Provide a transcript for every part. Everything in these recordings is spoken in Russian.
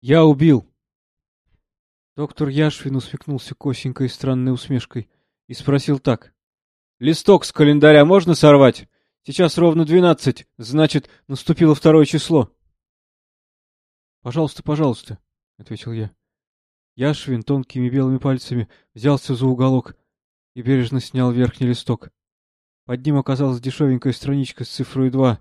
Я убил. Доктор Яшвин усмехнулся косенькой странной усмешкой и спросил так. Листок с календаря можно сорвать? Сейчас ровно двенадцать, значит, наступило второе число. Пожалуйста, пожалуйста, ответил я. Яшвин тонкими белыми пальцами взялся за уголок и бережно снял верхний листок. Под ним оказалась дешевенькая страничка с цифрой два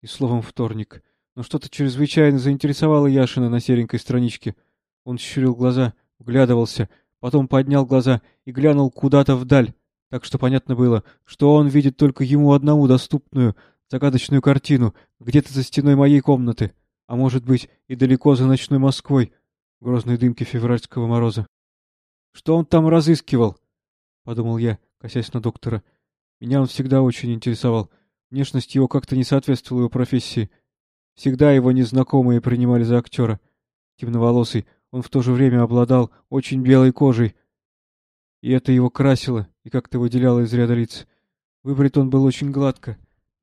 и словом «вторник». Но что-то чрезвычайно заинтересовало Яшина на серенькой страничке. Он щурил глаза, вглядывался, потом поднял глаза и глянул куда-то вдаль, так что понятно было, что он видит только ему одному доступную, загадочную картину, где-то за стеной моей комнаты, а может быть и далеко за ночной Москвой, грозной дымки февральского мороза. Что он там разыскивал? — подумал я, косясь на доктора. Меня он всегда очень интересовал. Внешность его как-то не соответствовала его профессии. Всегда его незнакомые принимали за актера. Темноволосый, он в то же время обладал очень белой кожей. И это его красило и как-то выделяло из ряда лиц. Выбрит он был очень гладко.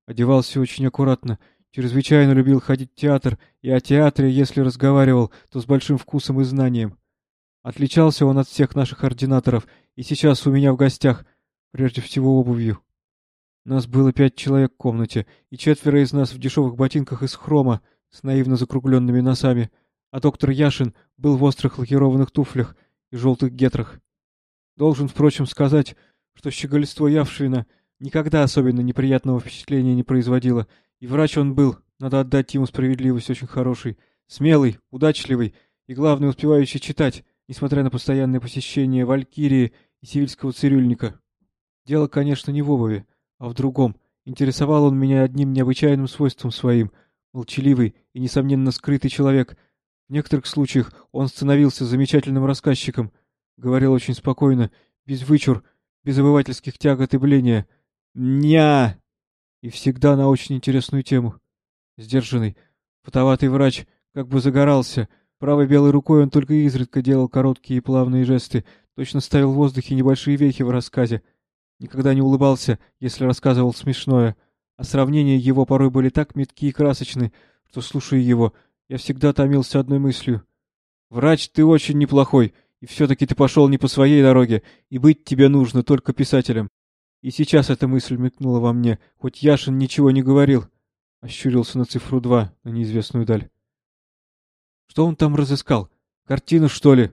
Одевался очень аккуратно. Чрезвычайно любил ходить в театр, и о театре, если разговаривал, то с большим вкусом и знанием. Отличался он от всех наших ординаторов, и сейчас у меня в гостях, прежде всего обувью. Нас было пять человек в комнате, и четверо из нас в дешевых ботинках из хрома с наивно закругленными носами, а доктор Яшин был в острых лакированных туфлях и желтых гетрах. Должен, впрочем, сказать, что щеголество Явшина никогда особенно неприятного впечатления не производило, и врач он был, надо отдать ему справедливость, очень хороший, смелый, удачливый и, главное, успевающий читать, несмотря на постоянное посещение Валькирии и сивильского цирюльника. Дело, конечно, не в обуви, а в другом. Интересовал он меня одним необычайным свойством своим. Молчаливый и, несомненно, скрытый человек. В некоторых случаях он становился замечательным рассказчиком. Говорил очень спокойно, без вычур, без обывательских тягот и бления. «Ня!» И всегда на очень интересную тему. Сдержанный, фотоватый врач как бы загорался. Правой белой рукой он только изредка делал короткие и плавные жесты, точно ставил в воздухе небольшие вехи в рассказе. Никогда не улыбался, если рассказывал смешное, а сравнения его порой были так метки и красочны, что, слушая его, я всегда томился одной мыслью. «Врач, ты очень неплохой, и все-таки ты пошел не по своей дороге, и быть тебе нужно только писателем». И сейчас эта мысль мелькнула во мне, хоть Яшин ничего не говорил. Ощурился на цифру два, на неизвестную даль. «Что он там разыскал? Картину, что ли?»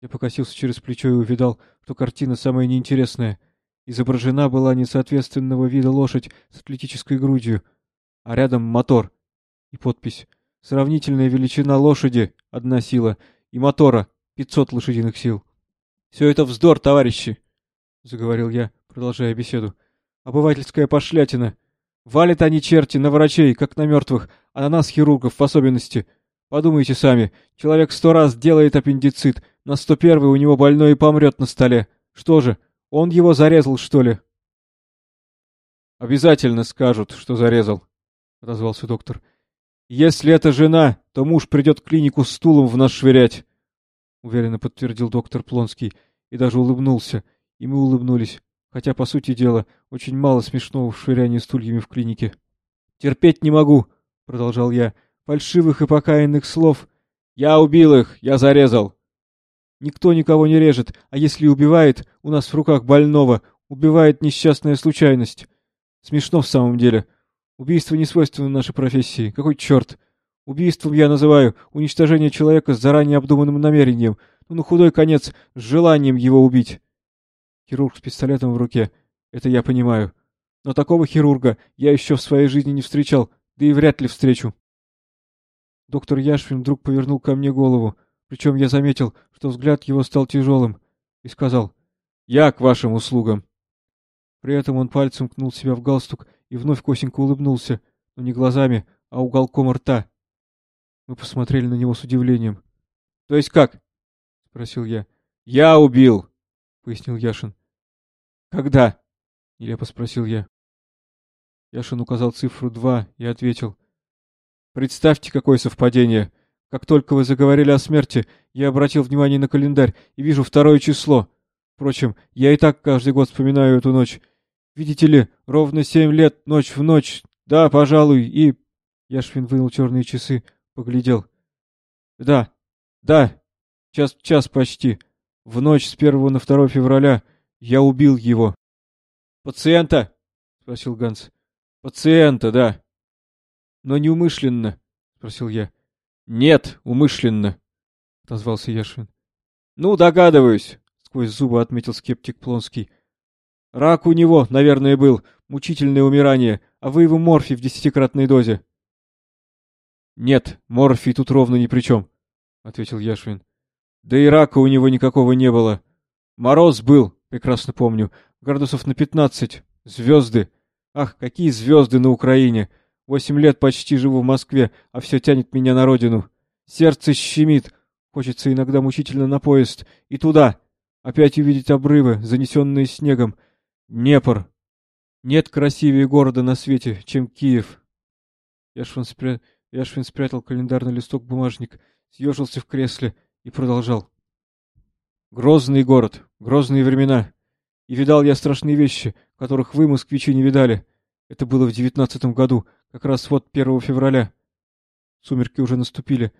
Я покосился через плечо и увидал, что картина самая неинтересная — Изображена была несоответственного вида лошадь с атлетической грудью, а рядом мотор и подпись. Сравнительная величина лошади — одна сила, и мотора — пятьсот лошадиных сил. — Все это вздор, товарищи! — заговорил я, продолжая беседу. — Обывательская пошлятина. Валят они черти на врачей, как на мертвых, а на нас, хирургов, в особенности. Подумайте сами, человек сто раз делает аппендицит, на сто первый у него больной и помрет на столе. Что же, он его зарезал, что ли? — Обязательно скажут, что зарезал, — отозвался доктор. — Если это жена, то муж придет в клинику с стулом в нас швырять, — уверенно подтвердил доктор Плонский и даже улыбнулся, и мы улыбнулись, хотя, по сути дела, очень мало смешного в швырянии стульями в клинике. — Терпеть не могу, — продолжал я, — фальшивых и покаянных слов. — Я убил их, я зарезал. Никто никого не режет, а если убивает, у нас в руках больного, убивает несчастная случайность. Смешно в самом деле. Убийство не свойственно нашей профессии. Какой черт? Убийством я называю уничтожение человека с заранее обдуманным намерением, ну, на худой конец, с желанием его убить. Хирург с пистолетом в руке. Это я понимаю. Но такого хирурга я еще в своей жизни не встречал, да и вряд ли встречу. Доктор Яшвин вдруг повернул ко мне голову. Причем я заметил, что взгляд его стал тяжелым, и сказал «Я к вашим услугам». При этом он пальцем кнул себя в галстук и вновь косенько улыбнулся, но не глазами, а уголком рта. Мы посмотрели на него с удивлением. — То есть как? — спросил я. — Я убил, — пояснил Яшин. — Когда? — нелепо спросил я. Яшин указал цифру два и ответил. — Представьте, какое совпадение. Как только вы заговорили о смерти, я обратил внимание на календарь и вижу второе число. Впрочем, я и так каждый год вспоминаю эту ночь. Видите ли, ровно семь лет, ночь в ночь. Да, пожалуй, и... Яшвин вынул черные часы, поглядел. Да, Да, час час почти. В ночь с первого на 2 февраля я убил его. Пациента? спросил Ганс. Пациента, да. Но неумышленно, спросил я. Нет, умышленно, отозвался Яшвин. Ну, догадываюсь, сквозь зубы отметил скептик Плонский. Рак у него, наверное, был, мучительное умирание, а вы его морфий в десятикратной дозе. Нет, морфий тут ровно ни при чем, ответил Яшвин. Да и рака у него никакого не было. Мороз был, прекрасно помню, градусов на пятнадцать. Звезды. Ах, какие звезды на Украине! Восемь лет почти живу в Москве, а все тянет меня на родину. Сердце щемит. Хочется иногда мучительно на поезд. И туда. Опять увидеть обрывы, занесенные снегом. Днепр. Нет красивее города на свете, чем Киев. Яшвин, спря... Яшвин спрятал календарный листок бумажник, съежился в кресле и продолжал. Грозный город, грозные времена. И видал я страшные вещи, которых вы, москвичи, не видали. Это было в девятнадцатом году, как раз вот первого февраля. Сумерки уже наступили.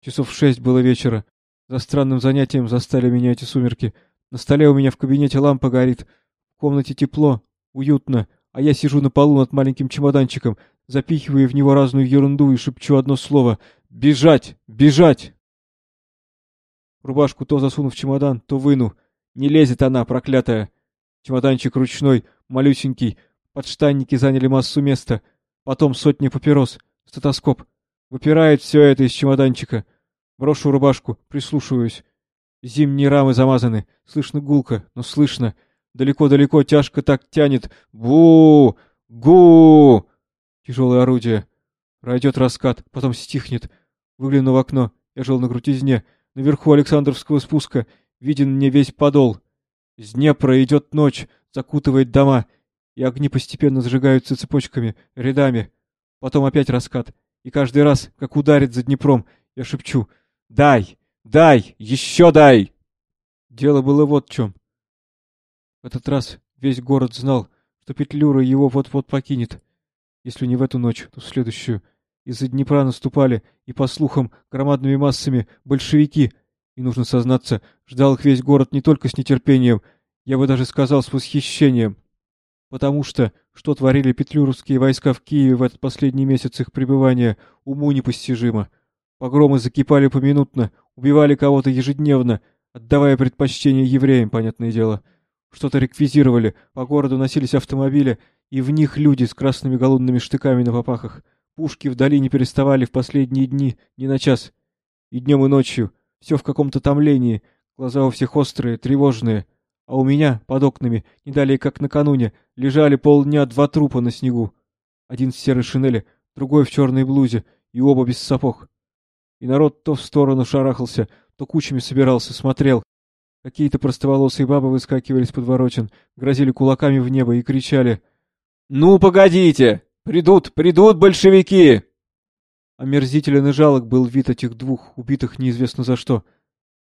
Часов шесть было вечера. За странным занятием застали меня эти сумерки. На столе у меня в кабинете лампа горит. В комнате тепло, уютно, а я сижу на полу над маленьким чемоданчиком, запихиваю в него разную ерунду и шепчу одно слово «Бежать! Бежать!» Рубашку то засуну в чемодан, то выну. Не лезет она, проклятая. Чемоданчик ручной, малюсенький. Подштанники заняли массу места. Потом сотни папирос. Стетоскоп. Выпирает все это из чемоданчика. Брошу рубашку, прислушиваюсь. Зимние рамы замазаны. Слышно гулко, но слышно. Далеко-далеко тяжко так тянет. Бу! Гу! Тяжелое орудие. Пройдет раскат, потом стихнет. Выгляну в окно. Я жил на крутизне. Наверху Александровского спуска. Виден мне весь подол. С Днепра идет ночь, закутывает дома, и огни постепенно зажигаются цепочками, рядами. Потом опять раскат. И каждый раз, как ударит за Днепром, я шепчу «Дай! Дай! Еще дай!» Дело было вот в чем. В этот раз весь город знал, что Петлюра его вот-вот покинет. Если не в эту ночь, то в следующую. Из-за Днепра наступали, и, по слухам, громадными массами большевики — и, нужно сознаться, ждал их весь город не только с нетерпением, я бы даже сказал, с восхищением. Потому что, что творили петлюровские войска в Киеве в этот последний месяц их пребывания, уму непостижимо. Погромы закипали поминутно, убивали кого-то ежедневно, отдавая предпочтение евреям, понятное дело. Что-то реквизировали, по городу носились автомобили, и в них люди с красными голодными штыками на попахах. Пушки вдали не переставали в последние дни, ни на час. И днем, и ночью — все в каком-то томлении, глаза у всех острые, тревожные. А у меня, под окнами, не далее как накануне, лежали полдня два трупа на снегу. Один в серой шинели, другой в черной блузе, и оба без сапог. И народ то в сторону шарахался, то кучами собирался, смотрел. Какие-то простоволосые бабы выскакивали из подворотен, грозили кулаками в небо и кричали «Ну, погодите! Придут, придут большевики!» Омерзителен и жалок был вид этих двух, убитых неизвестно за что.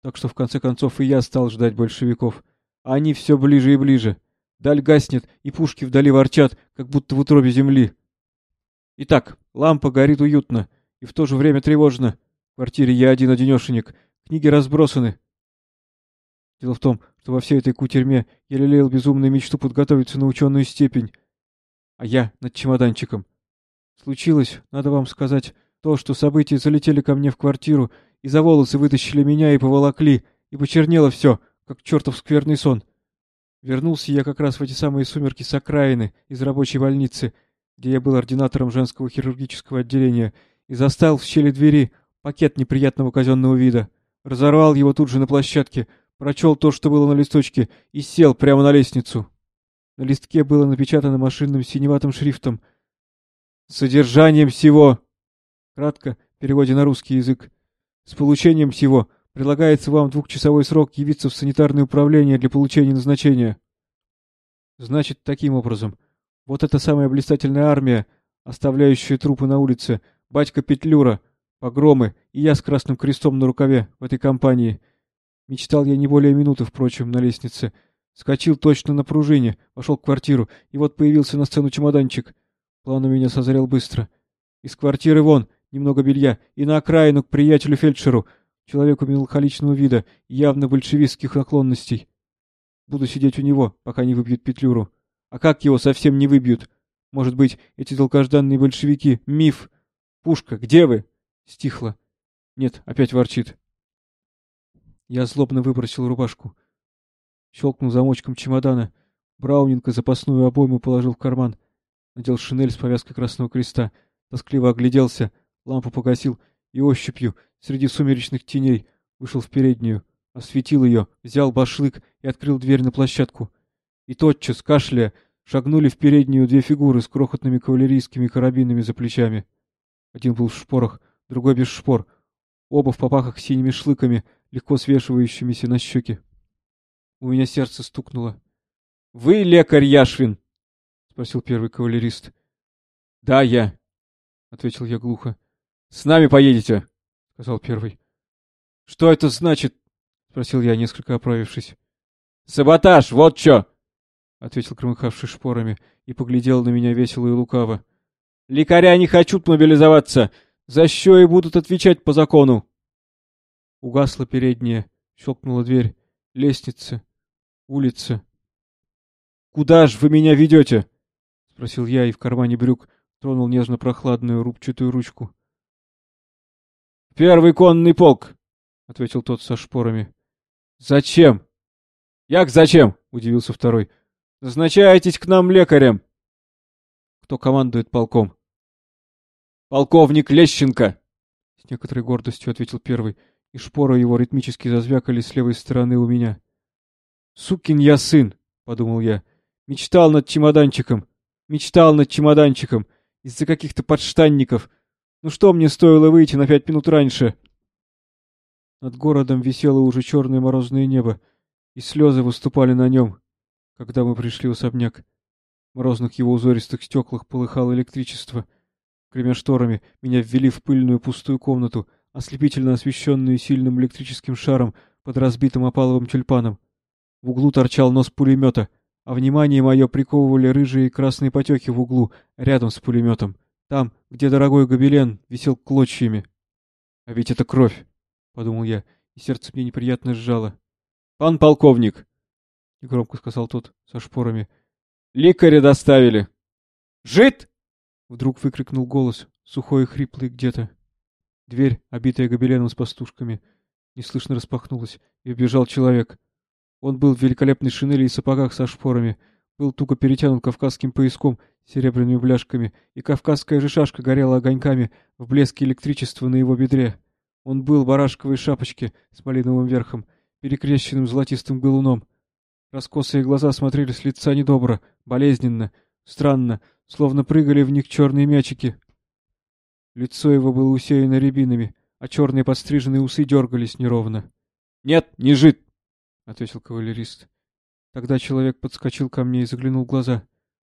Так что в конце концов и я стал ждать большевиков. Они все ближе и ближе. Даль гаснет, и пушки вдали ворчат, как будто в утробе земли. Итак, лампа горит уютно, и в то же время тревожно. В квартире я один-одинешенек, книги разбросаны. Дело в том, что во всей этой кутерьме я лелеял безумную мечту подготовиться на ученую степень. А я над чемоданчиком. Случилось, надо вам сказать, то, что события залетели ко мне в квартиру и за волосы вытащили меня и поволокли, и почернело все, как чертов скверный сон. Вернулся я как раз в эти самые сумерки с окраины, из рабочей больницы, где я был ординатором женского хирургического отделения, и застал в щели двери пакет неприятного казенного вида. Разорвал его тут же на площадке, прочел то, что было на листочке, и сел прямо на лестницу. На листке было напечатано машинным синеватым шрифтом «Содержанием всего Кратко, в переводе на русский язык. С получением всего предлагается вам двухчасовой срок явиться в санитарное управление для получения назначения. Значит, таким образом. Вот эта самая блистательная армия, оставляющая трупы на улице, батька Петлюра, погромы и я с красным крестом на рукаве в этой компании. Мечтал я не более минуты, впрочем, на лестнице. Скочил точно на пружине, вошел в квартиру, и вот появился на сцену чемоданчик. План у меня созрел быстро. Из квартиры вон, немного белья, и на окраину к приятелю-фельдшеру. Человеку меланхоличного вида явно большевистских наклонностей. Буду сидеть у него, пока не выбьют Петлюру. А как его совсем не выбьют? Может быть, эти долгожданные большевики — миф? Пушка, где вы? Стихло. Нет, опять ворчит. Я злобно выбросил рубашку. Щелкнул замочком чемодана. Браунинг и запасную обойму положил в карман. Надел шинель с повязкой Красного Креста. Тоскливо огляделся, лампу погасил и ощупью, среди сумеречных теней, вышел в переднюю, осветил ее, взял башлык и открыл дверь на площадку. И тотчас, кашляя, шагнули в переднюю две фигуры с крохотными кавалерийскими карабинами за плечами. Один был в шпорах, другой без шпор. Оба в попахах синими шлыками, легко свешивающимися на щеки. У меня сердце стукнуло. — Вы лекарь Яшвин? — спросил первый кавалерист. — Да, я, — ответил я глухо. — С нами поедете, — сказал первый. — Что это значит? — спросил я, несколько оправившись. — Саботаж, вот что! — ответил громыхавший шпорами и поглядел на меня весело и лукаво. — Лекаря не хотят мобилизоваться! За что и будут отвечать по закону? Угасла передняя, щелкнула дверь. Лестница. Улица. — Куда ж вы меня ведете? — спросил я и в кармане брюк тронул нежно-прохладную рубчатую ручку. — Первый конный полк! — ответил тот со шпорами. — Зачем? — Як зачем? — удивился второй. — Назначаетесь к нам лекарем. — Кто командует полком? — Полковник Лещенко! — с некоторой гордостью ответил первый, и шпоры его ритмически зазвякали с левой стороны у меня. — Сукин я сын! — подумал я. — Мечтал над чемоданчиком! Мечтал над чемоданчиком! Из-за каких-то подштанников! Ну что мне стоило выйти на пять минут раньше? Над городом висело уже черное морозное небо, и слезы выступали на нем, когда мы пришли в особняк. В морозных его узористых стеклах полыхало электричество — Гремя шторами, меня ввели в пыльную пустую комнату, ослепительно освещенную сильным электрическим шаром под разбитым опаловым тюльпаном. В углу торчал нос пулемета, а внимание мое приковывали рыжие и красные потеки в углу, рядом с пулеметом. Там, где дорогой гобелен висел клочьями. «А ведь это кровь!» — подумал я, и сердце мне неприятно сжало. «Пан полковник!» — негромко сказал тот со шпорами. «Ликаря доставили!» «Жид!» Вдруг выкрикнул голос, сухой и хриплый где-то. Дверь, обитая гобеленом с пастушками, неслышно распахнулась, и вбежал человек. Он был в великолепной шинели и сапогах со шпорами, был туго перетянут кавказским пояском с серебряными бляшками, и кавказская же шашка горела огоньками в блеске электричества на его бедре. Он был в барашковой шапочке с малиновым верхом, перекрещенным золотистым галуном. Раскосые глаза смотрели с лица недобро, болезненно, странно, словно прыгали в них черные мячики. Лицо его было усеяно рябинами, а черные подстриженные усы дергались неровно. — Нет, не жид! — ответил кавалерист. Тогда человек подскочил ко мне и заглянул в глаза.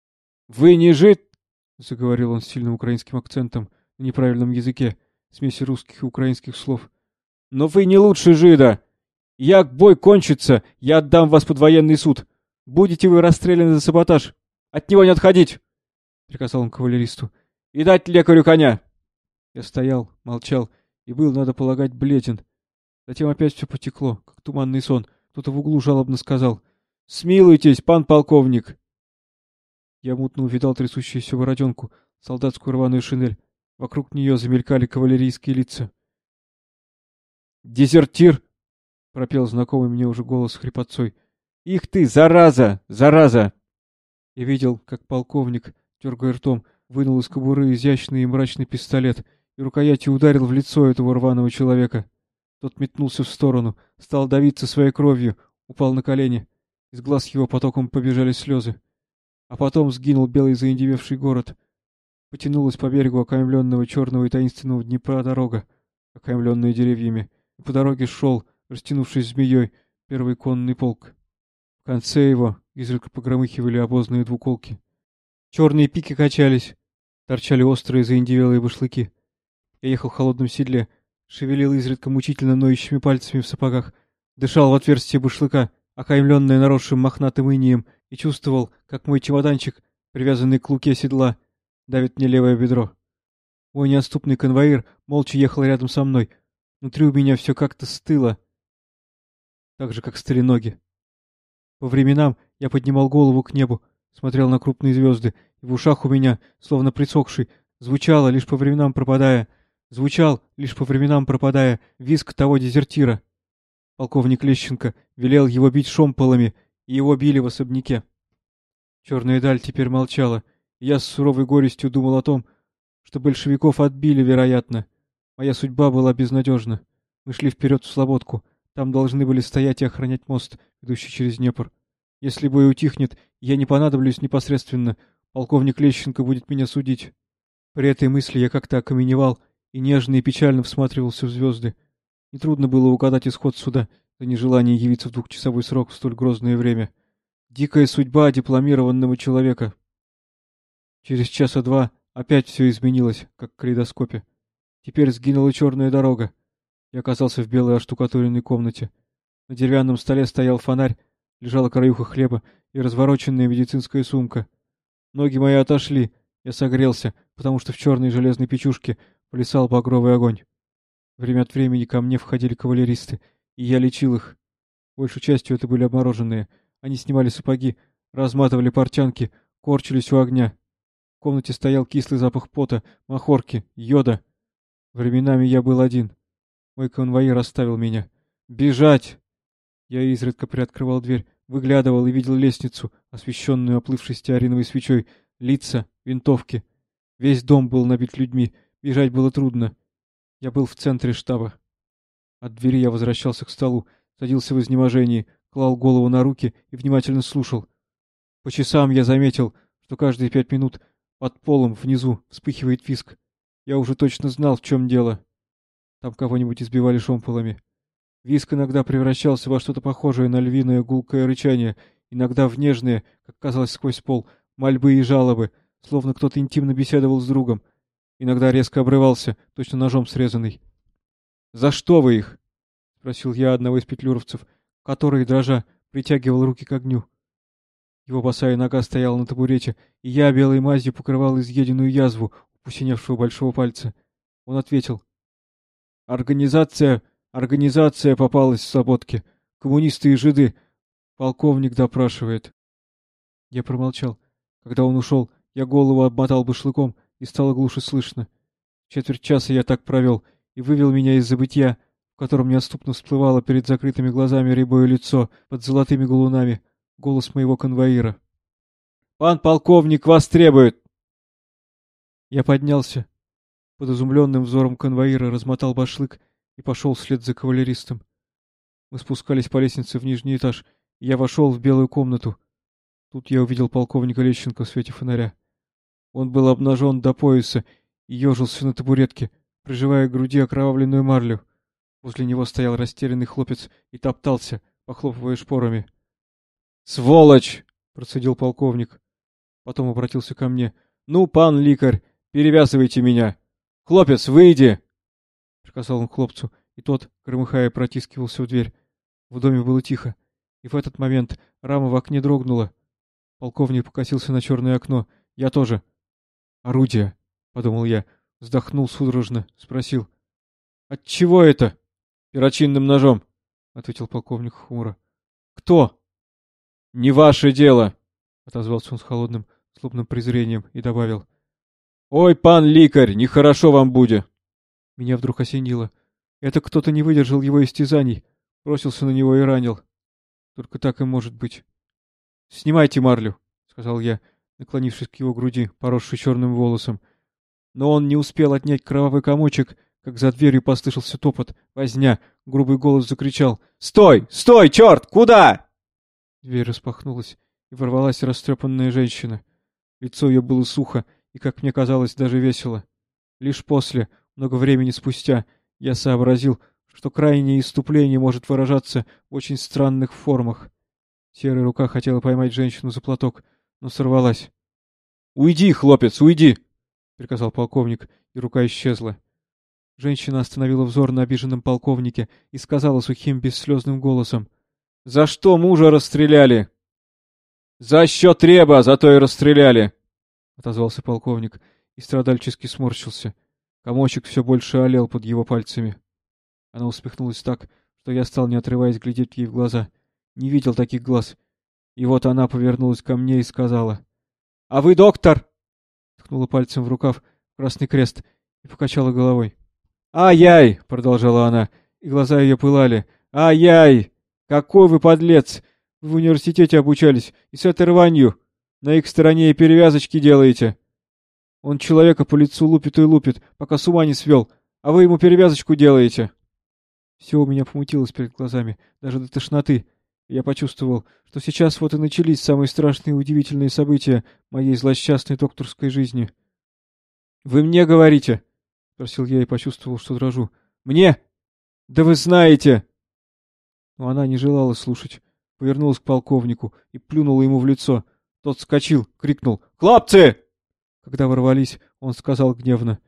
— Вы не жид! — заговорил он с сильным украинским акцентом на неправильном языке, смеси русских и украинских слов. — Но вы не лучше жида! Як бой кончится, я отдам вас под военный суд. Будете вы расстреляны за саботаж. От него не отходить! — приказал он кавалеристу. — И дать лекарю коня! Я стоял, молчал и был, надо полагать, бледен. Затем опять все потекло, как туманный сон. Кто-то в углу жалобно сказал. — Смилуйтесь, пан полковник! Я мутно увидал трясущуюся воротенку, солдатскую рваную шинель. Вокруг нее замелькали кавалерийские лица. «Дезертир!» — пропел знакомый мне уже голос хрипотцой. «Их ты, зараза! Зараза!» Я видел, как полковник дергая ртом, вынул из кобуры изящный и мрачный пистолет и рукоятью ударил в лицо этого рваного человека. Тот метнулся в сторону, стал давиться своей кровью, упал на колени. Из глаз его потоком побежали слезы. А потом сгинул белый заиндевевший город. Потянулась по берегу окаймленного черного и таинственного Днепра дорога, окаймленная деревьями, и по дороге шел, растянувшись змеей, первый конный полк. В конце его изредка погромыхивали обозные двуколки. Черные пики качались, торчали острые заиндивелые башлыки. Я ехал в холодном седле, шевелил изредка мучительно ноющими пальцами в сапогах, дышал в отверстие башлыка, окаймленное наросшим мохнатым инием, и чувствовал, как мой чемоданчик, привязанный к луке седла, давит мне левое бедро. Мой неотступный конвоир молча ехал рядом со мной, Внутри у меня все как-то стыло, так же, как стыли ноги. По временам я поднимал голову к небу, смотрел на крупные звезды, и в ушах у меня, словно присохший, звучало, лишь по временам пропадая, звучал, лишь по временам пропадая, виск того дезертира. Полковник Лещенко велел его бить шомполами, и его били в особняке. Черная даль теперь молчала, и я с суровой горестью думал о том, что большевиков отбили, вероятно. Моя судьба была безнадежна. Мы шли вперед в Слободку. Там должны были стоять и охранять мост, ведущий через Днепр. Если бой утихнет, я не понадоблюсь непосредственно. Полковник Лещенко будет меня судить. При этой мысли я как-то окаменевал и нежно и печально всматривался в звезды. Нетрудно было угадать исход суда за нежелание явиться в двухчасовой срок в столь грозное время. Дикая судьба дипломированного человека. Через часа два опять все изменилось, как в калейдоскопе. Теперь сгинула черная дорога. Я оказался в белой оштукатуренной комнате. На деревянном столе стоял фонарь, лежала краюха хлеба и развороченная медицинская сумка. Ноги мои отошли, я согрелся, потому что в черной железной печушке плясал багровый огонь. Время от времени ко мне входили кавалеристы, и я лечил их. Большей частью это были обмороженные. Они снимали сапоги, разматывали портянки, корчились у огня. В комнате стоял кислый запах пота, махорки, йода. Временами я был один. Мой конвоир оставил меня. «Бежать!» Я изредка приоткрывал дверь, выглядывал и видел лестницу, освещенную оплывшей стеариновой свечой, лица, винтовки. Весь дом был набит людьми, бежать было трудно. Я был в центре штаба. От двери я возвращался к столу, садился в изнеможении, клал голову на руки и внимательно слушал. По часам я заметил, что каждые пять минут под полом внизу вспыхивает виск. Я уже точно знал, в чем дело. Там кого-нибудь избивали шомполами. Виск иногда превращался во что-то похожее на львиное гулкое рычание, иногда в нежные, как казалось сквозь пол, мольбы и жалобы, словно кто-то интимно беседовал с другом, Иногда резко обрывался, точно ножом срезанный. «За что вы их?» — спросил я одного из петлюровцев, который, дрожа, притягивал руки к огню. Его босая нога стояла на табурете, и я белой мазью покрывал изъеденную язву у большого пальца. Он ответил. «Организация... Организация попалась в Слободке. Коммунисты и жиды. Полковник допрашивает». Я промолчал. Когда он ушел, я голову обмотал башлыком и стало глуше слышно. Четверть часа я так провел, и вывел меня из забытья, в котором неотступно всплывало перед закрытыми глазами рябое лицо под золотыми галунами, голос моего конвоира. «Пан полковник вас требует!» Я поднялся. Под изумленным взором конвоира размотал башлык и пошел вслед за кавалеристом. Мы спускались по лестнице в нижний этаж, я вошел в белую комнату. Тут я увидел полковника Лещенко в свете фонаря. Он был обнажен до пояса и ежился на табуретке, приживая к груди окровавленную марлю. Возле него стоял растерянный хлопец и топтался, похлопывая шпорами. «Сволочь!» — процедил полковник. Потом обратился ко мне. «Ну, пан ликарь, перевязывайте меня! Хлопец, выйди!» Приказал он хлопцу, и тот, громыхая, протискивался в дверь. В доме было тихо, и в этот момент рама в окне дрогнула. Полковник покосился на черное окно. Я тоже. Орудие, подумал я, вздохнул судорожно, спросил. От чего это? Перочинным ножом, ответил полковник хмуро. Кто? Не ваше дело, отозвался он с холодным, злобным презрением и добавил. Ой, пан ликарь, нехорошо вам будет. Меня вдруг осенило. Это кто-то не выдержал его истязаний, бросился на него и ранил. Только так и может быть. Снимайте марлю, сказал я наклонившись к его груди, поросшей черным волосом. Но он не успел отнять кровавый комочек, как за дверью послышался топот, возня, грубый голос закричал «Стой! Стой, черт! Куда?» Дверь распахнулась, и ворвалась растрепанная женщина. Лицо ее было сухо и, как мне казалось, даже весело. Лишь после, много времени спустя, я сообразил, что крайнее иступление может выражаться в очень странных формах. Серая рука хотела поймать женщину за платок, но сорвалась. «Уйди, хлопец, уйди!» — приказал полковник, и рука исчезла. Женщина остановила взор на обиженном полковнике и сказала сухим, бесслезным голосом. «За что мужа расстреляли?» «За счет реба, зато и расстреляли!» — отозвался полковник и страдальчески сморщился. Комочек все больше олел под его пальцами. Она усмехнулась так, что я стал, не отрываясь, глядеть ей в глаза. Не видел таких глаз. И вот она повернулась ко мне и сказала. — А вы доктор? Ткнула пальцем в рукав Красный Крест и покачала головой. «Ай-яй!» — продолжала она, и глаза ее пылали. «Ай-яй! Какой вы подлец! Вы в университете обучались, и с этой рванью! На их стороне и перевязочки делаете! Он человека по лицу лупит и лупит, пока с ума не свел, а вы ему перевязочку делаете!» Все у меня помутилось перед глазами, даже до тошноты. Я почувствовал, что сейчас вот и начались самые страшные и удивительные события моей злосчастной докторской жизни. «Вы мне говорите?» — спросил я и почувствовал, что дрожу. «Мне? Да вы знаете!» Но она не желала слушать. Повернулась к полковнику и плюнула ему в лицо. Тот вскочил, крикнул «Хлопцы!» Когда ворвались, он сказал гневно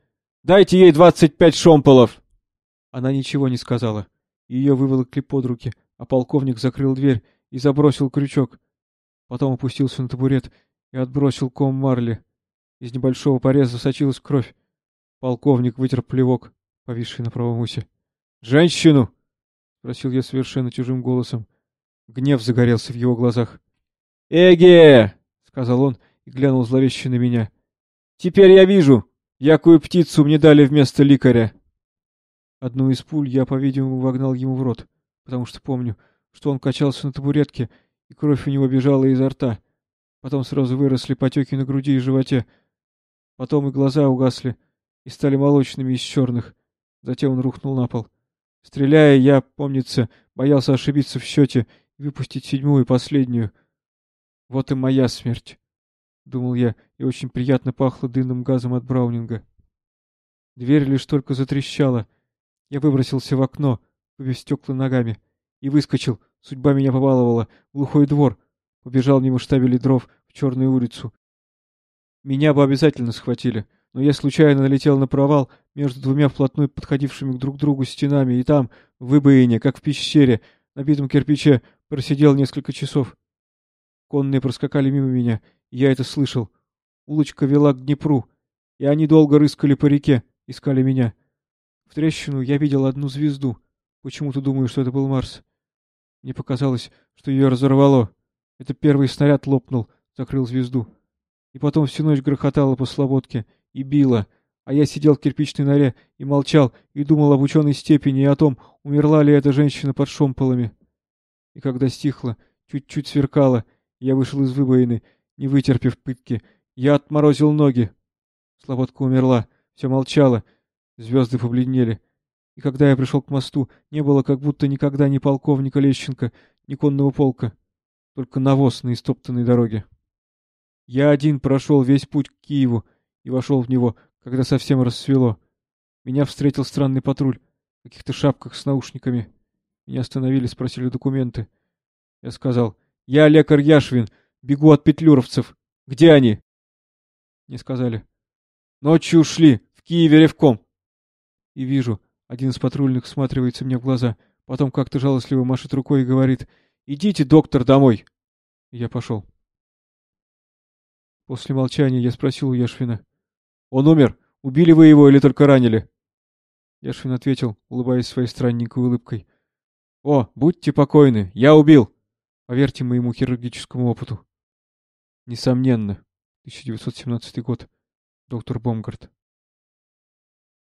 «Дайте ей двадцать пять шомполов!» Она ничего не сказала. Ее выволокли под руки, а полковник закрыл дверь и забросил крючок. Потом опустился на табурет и отбросил ком марли. Из небольшого пореза сочилась кровь. Полковник вытер плевок, повисший на правом усе. «Женщину!» — спросил я совершенно чужим голосом. Гнев загорелся в его глазах. «Эге!» — сказал он и глянул зловеще на меня. «Теперь я вижу, якую птицу мне дали вместо ликаря!» Одну из пуль я, по-видимому, вогнал ему в рот, потому что помню, что он качался на табуретке, и кровь у него бежала изо рта. Потом сразу выросли потеки на груди и животе, Потом и глаза угасли и стали молочными из черных. Затем он рухнул на пол. Стреляя, я, помнится, боялся ошибиться в счете и выпустить седьмую и последнюю. Вот и моя смерть, — думал я, и очень приятно пахло дымным газом от Браунинга. Дверь лишь только затрещала. Я выбросился в окно, выбив стекла ногами, и выскочил, судьба меня побаловала, в глухой двор, побежал мимо штабелей дров в черную улицу меня бы обязательно схватили, но я случайно налетел на провал между двумя вплотную подходившими друг к другу стенами, и там, в выбоине, как в пещере, на битом кирпиче, просидел несколько часов. Конные проскакали мимо меня, и я это слышал. Улочка вела к Днепру, и они долго рыскали по реке, искали меня. В трещину я видел одну звезду. Почему-то думаю, что это был Марс. Мне показалось, что ее разорвало. Это первый снаряд лопнул, закрыл звезду. И потом всю ночь грохотала по слободке и била, а я сидел в кирпичной норе и молчал, и думал об ученой степени и о том, умерла ли эта женщина под шомполами. И когда стихло, чуть-чуть сверкало, я вышел из выбоины, не вытерпев пытки. Я отморозил ноги. Слободка умерла, все молчало, звезды побледнели. И когда я пришел к мосту, не было как будто никогда ни полковника Лещенко, ни конного полка, только навоз на истоптанной дороге. Я один прошел весь путь к Киеву и вошел в него, когда совсем рассвело. Меня встретил странный патруль в каких-то шапках с наушниками. Меня остановили, спросили документы. Я сказал, я лекарь Яшвин, бегу от петлюровцев. Где они? Мне сказали, ночью ушли, в Киеве ревком. И вижу, один из патрульных всматривается мне в глаза, потом как-то жалостливо машет рукой и говорит, идите, доктор, домой. Я пошел. После молчания я спросил у Яшвина. «Он умер? Убили вы его или только ранили?» Яшвин ответил, улыбаясь своей странненькой улыбкой. «О, будьте покойны, я убил! Поверьте моему хирургическому опыту». Несомненно. 1917 год. Доктор Бомгард.